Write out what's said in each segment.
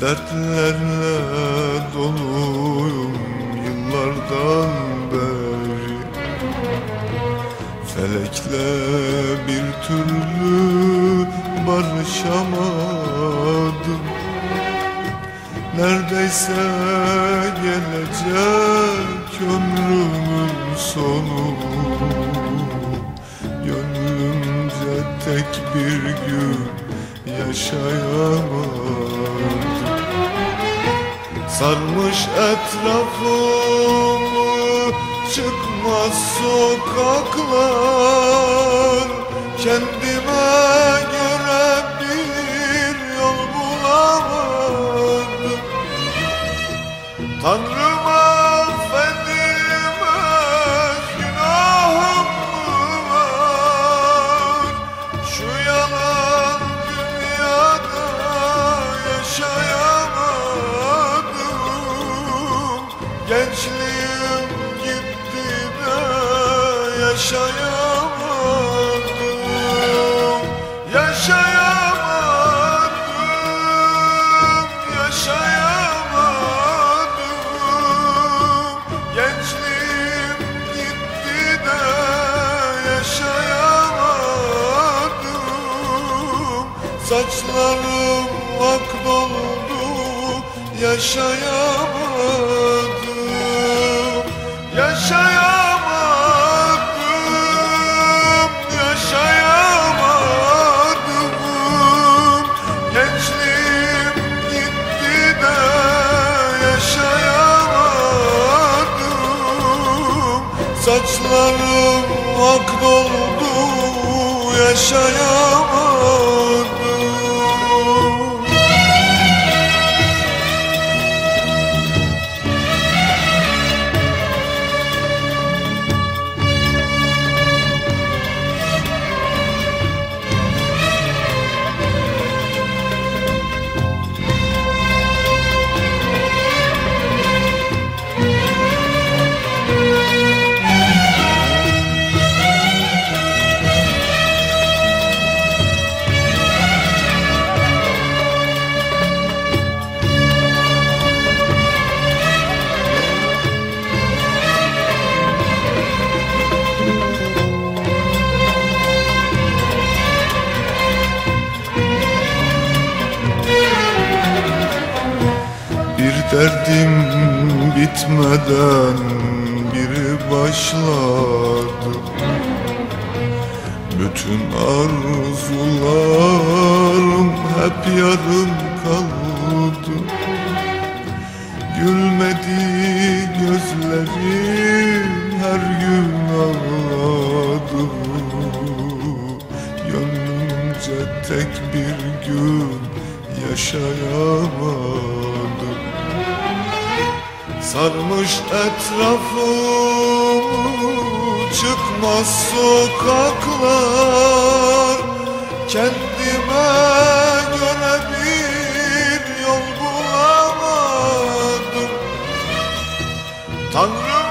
dertlerle doluyum yıllardan beri. Felekle bir türlü barışamadım. Neredeyse gelecek ömrümün sonu. Gönlümce tek bir gün yaşayamadım Sarmış etrafımı çıkmaz sokaklar. Kendime göre bir yol bulamadım. Tanrım yaşayamadım Yaşayamadım, yaşayamadım. Gençliğim gitti de yaşayamadım. Saçlarım ak doldu yaşayamadım. Yaşayamadım, Saçlarım ak doldu yaşayamadım derdim bitmeden biri başladı. Bütün arzularım hep yarım kaldı. Gülmedi gözlerim her gün ağladı. Gönlümce tek bir gün yaşayamadım Sarmış etrafımı çıkmaz sokaklar. Kendime göre bir yol bulamadım. Tanrım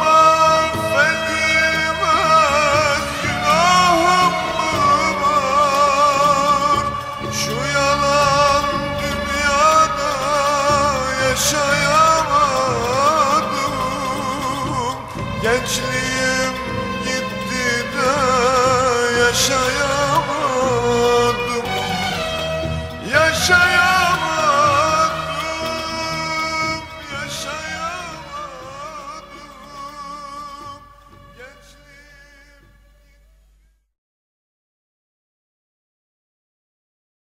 Gençliğim gitti de yaşayamadım